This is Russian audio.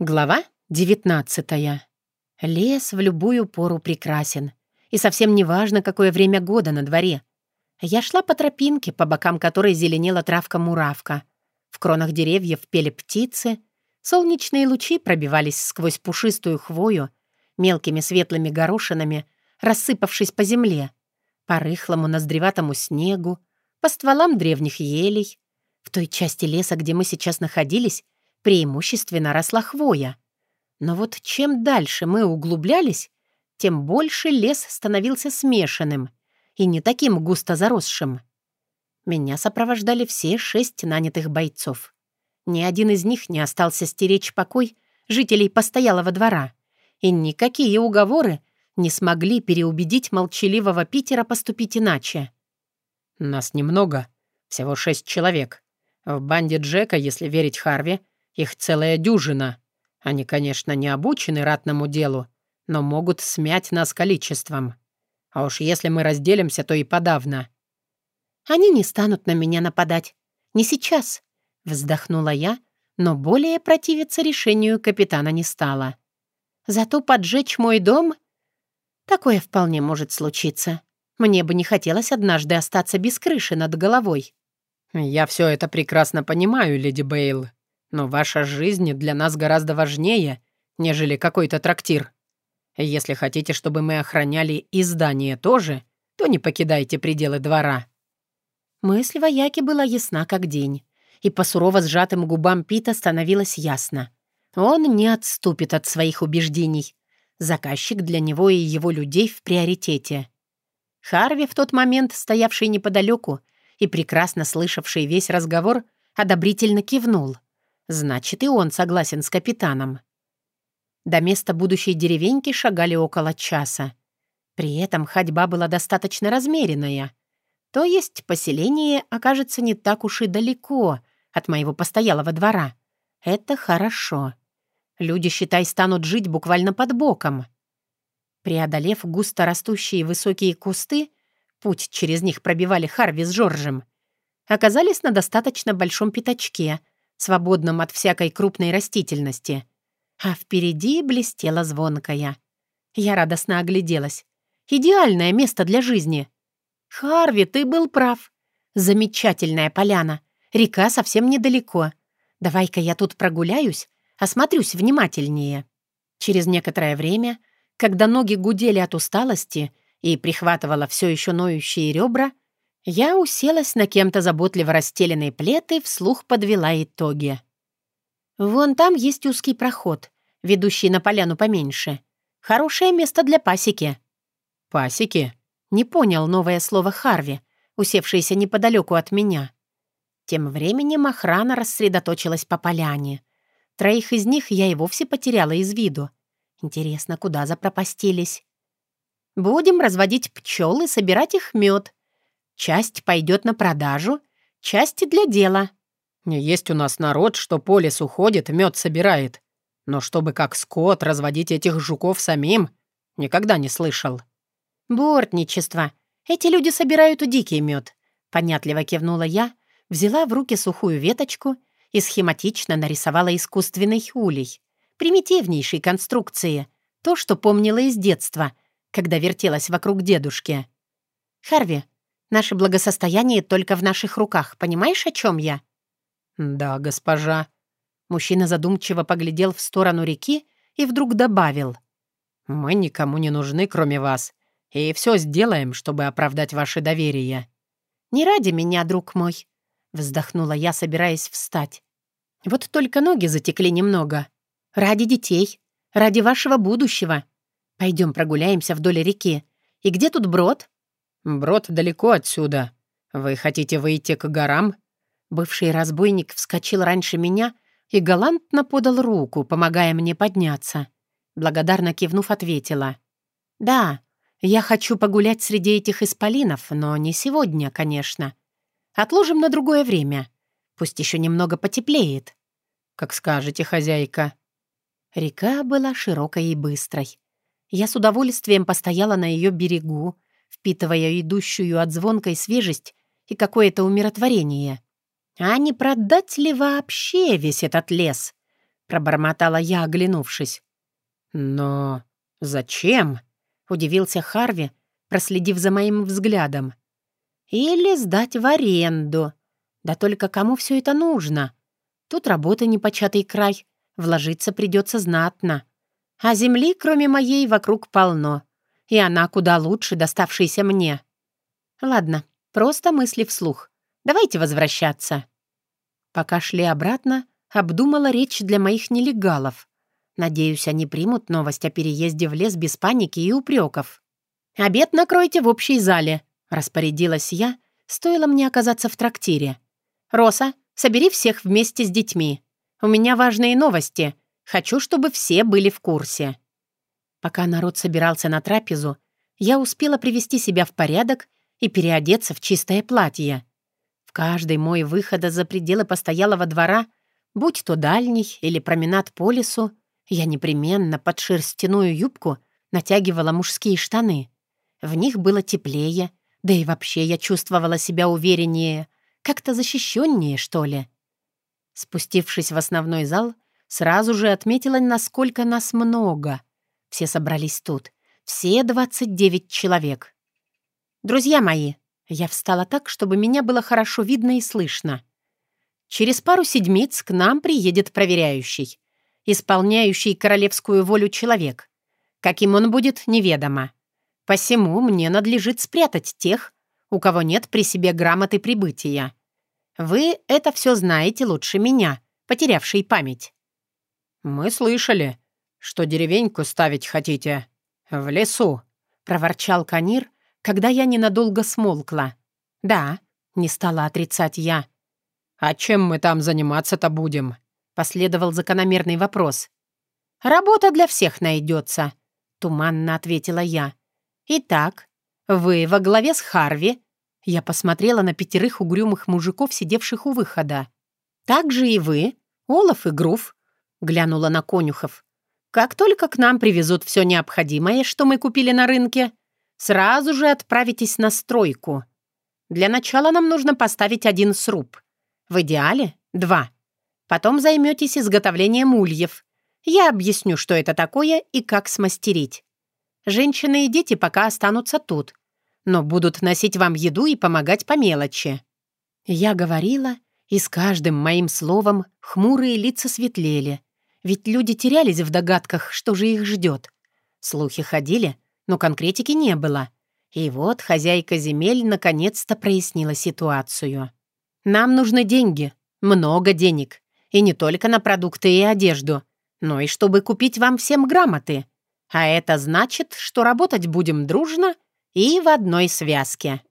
Глава 19 Лес в любую пору прекрасен. И совсем не важно, какое время года на дворе. Я шла по тропинке, по бокам которой зеленела травка-муравка. В кронах деревьев пели птицы. Солнечные лучи пробивались сквозь пушистую хвою, мелкими светлыми горошинами, рассыпавшись по земле, по рыхлому ноздреватому снегу, по стволам древних елей. В той части леса, где мы сейчас находились, преимущественно росла хвоя. Но вот чем дальше мы углублялись, тем больше лес становился смешанным и не таким густо заросшим. Меня сопровождали все шесть нанятых бойцов. Ни один из них не остался стеречь покой жителей постоялого двора, и никакие уговоры не смогли переубедить молчаливого Питера поступить иначе. «Нас немного, всего шесть человек. В банде Джека, если верить Харви, их целая дюжина. Они, конечно, не обучены ратному делу, но могут смять нас количеством. А уж если мы разделимся, то и подавно». «Они не станут на меня нападать. Не сейчас», — вздохнула я, но более противиться решению капитана не стала. «Зато поджечь мой дом...» Такое вполне может случиться. Мне бы не хотелось однажды остаться без крыши над головой. «Я все это прекрасно понимаю, леди Бейл», но ваша жизнь для нас гораздо важнее, нежели какой-то трактир. Если хотите, чтобы мы охраняли и здание тоже, то не покидайте пределы двора». Мысль вояки была ясна как день, и по сурово сжатым губам Пита становилось ясно. Он не отступит от своих убеждений. Заказчик для него и его людей в приоритете. Харви, в тот момент стоявший неподалеку и прекрасно слышавший весь разговор, одобрительно кивнул. Значит, и он согласен с капитаном. До места будущей деревеньки шагали около часа. При этом ходьба была достаточно размеренная. То есть поселение окажется не так уж и далеко от моего постоялого двора. Это хорошо. Люди, считай, станут жить буквально под боком. Преодолев густо растущие высокие кусты, путь через них пробивали Харви с Жоржем, оказались на достаточно большом пятачке — свободном от всякой крупной растительности. А впереди блестела звонкая. Я радостно огляделась. Идеальное место для жизни. Харви, ты был прав. Замечательная поляна. Река совсем недалеко. Давай-ка я тут прогуляюсь, осмотрюсь внимательнее. Через некоторое время, когда ноги гудели от усталости и прихватывала все еще ноющие ребра, я уселась на кем-то заботливо расстеленной плед и вслух подвела итоги. Вон там есть узкий проход, ведущий на поляну поменьше. Хорошее место для пасеки. «Пасеки?» — не понял новое слово Харви, усевшееся неподалеку от меня. Тем временем охрана рассредоточилась по поляне. Троих из них я и вовсе потеряла из виду. Интересно, куда запропастились? Будем разводить пчел и собирать их мед, Часть пойдет на продажу, часть для дела. Есть у нас народ, что по лесу ходит, мед собирает. Но чтобы как скот разводить этих жуков самим, никогда не слышал. Бортничество. Эти люди собирают дикий мед. Понятливо кивнула я, взяла в руки сухую веточку и схематично нарисовала искусственный улей. Примитивнейшей конструкции. То, что помнила из детства, когда вертелась вокруг дедушки. «Харви, Наше благосостояние только в наших руках. Понимаешь, о чем я?» «Да, госпожа». Мужчина задумчиво поглядел в сторону реки и вдруг добавил. «Мы никому не нужны, кроме вас, и все сделаем, чтобы оправдать ваше доверие». «Не ради меня, друг мой», — вздохнула я, собираясь встать. «Вот только ноги затекли немного. Ради детей, ради вашего будущего. Пойдем прогуляемся вдоль реки. И где тут брод?» «Брод далеко отсюда. Вы хотите выйти к горам?» Бывший разбойник вскочил раньше меня и галантно подал руку, помогая мне подняться. Благодарно кивнув, ответила. «Да, я хочу погулять среди этих исполинов, но не сегодня, конечно. Отложим на другое время. Пусть еще немного потеплеет». «Как скажете, хозяйка». Река была широкой и быстрой. Я с удовольствием постояла на ее берегу, впитывая идущую от звонкой свежесть и какое-то умиротворение. А не продать ли вообще весь этот лес? — пробормотала я, оглянувшись. «Но зачем?» — удивился Харви, проследив за моим взглядом. «Или сдать в аренду. Да только кому все это нужно? Тут работа непочатый край, вложиться придется знатно. А земли, кроме моей, вокруг полно. И она куда лучше, доставшейся мне. Ладно, просто мысли вслух. Давайте возвращаться». Пока шли обратно, обдумала речь для моих нелегалов. Надеюсь, они примут новость о переезде в лес без паники и упреков. «Обед накройте в общей зале», — распорядилась я, стоило мне оказаться в трактире. «Роса, собери всех вместе с детьми. У меня важные новости. Хочу, чтобы все были в курсе». Пока народ собирался на трапезу, я успела привести себя в порядок и переодеться в чистое платье. В каждый мой выход за пределы постоялого двора, будь то дальний или променад по лесу, я непременно под шерстяную юбку натягивала мужские штаны. В них было теплее, да и вообще я чувствовала себя увереннее, как-то защищеннее, что ли. Спустившись в основной зал, сразу же отметила, насколько нас много. Все собрались тут. Все 29 человек. «Друзья мои!» Я встала так, чтобы меня было хорошо видно и слышно. Через пару седмиц к нам приедет проверяющий, исполняющий королевскую волю человек. Каким он будет, неведомо. Посему мне надлежит спрятать тех, у кого нет при себе грамоты прибытия. Вы это все знаете лучше меня, потерявший память. «Мы слышали, что деревеньку ставить хотите в лесу», — проворчал Канир, когда я ненадолго смолкла. «Да», — не стала отрицать я. «А чем мы там заниматься-то будем?» — последовал закономерный вопрос. «Работа для всех найдется», — туманно ответила я. «Итак, вы во главе с Харви?» Я посмотрела на пятерых угрюмых мужиков, сидевших у выхода. «Так же и вы, Олаф и Грув», — глянула на конюхов. «Как только к нам привезут все необходимое, что мы купили на рынке, Сразу же отправитесь на стройку. Для начала нам нужно поставить один сруб. В идеале — два. Потом займетесь изготовлением ульев. Я объясню, что это такое и как смастерить. Женщины и дети пока останутся тут, но будут носить вам еду и помогать по мелочи». Я говорила, и с каждым моим словом хмурые лица светлели, ведь люди терялись в догадках, что же их ждет. Слухи ходили, но конкретики не было. И вот хозяйка земель наконец-то прояснила ситуацию. «Нам нужны деньги, много денег, и не только на продукты и одежду, но и чтобы купить вам всем грамоты. А это значит, что работать будем дружно и в одной связке».